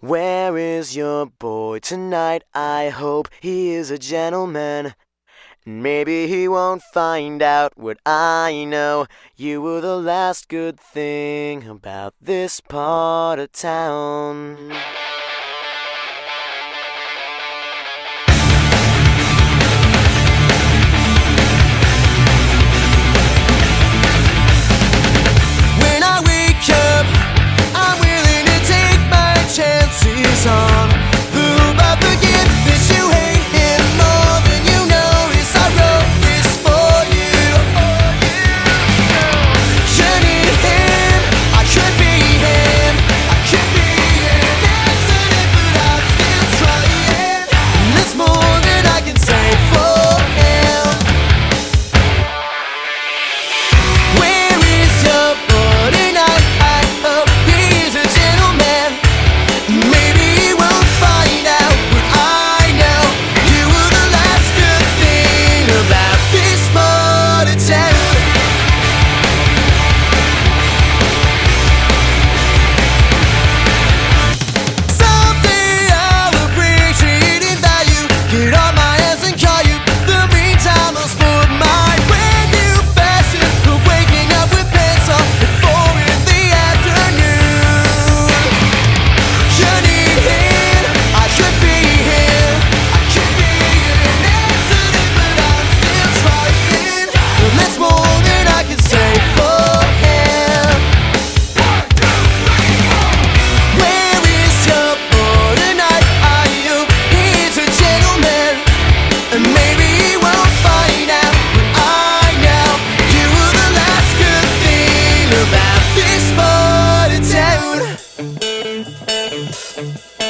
Where is your boy tonight? I hope he is a gentleman. And maybe he won't find out what I know. You were the last good thing about this part of town.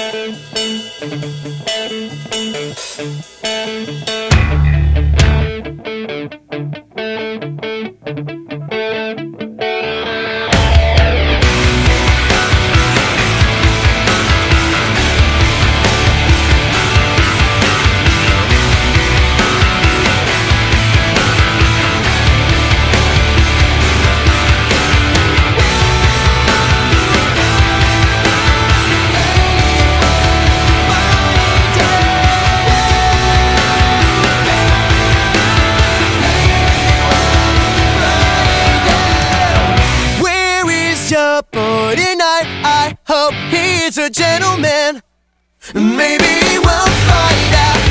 Thank you. tonight. I hope he's a gentleman. Maybe we'll find out.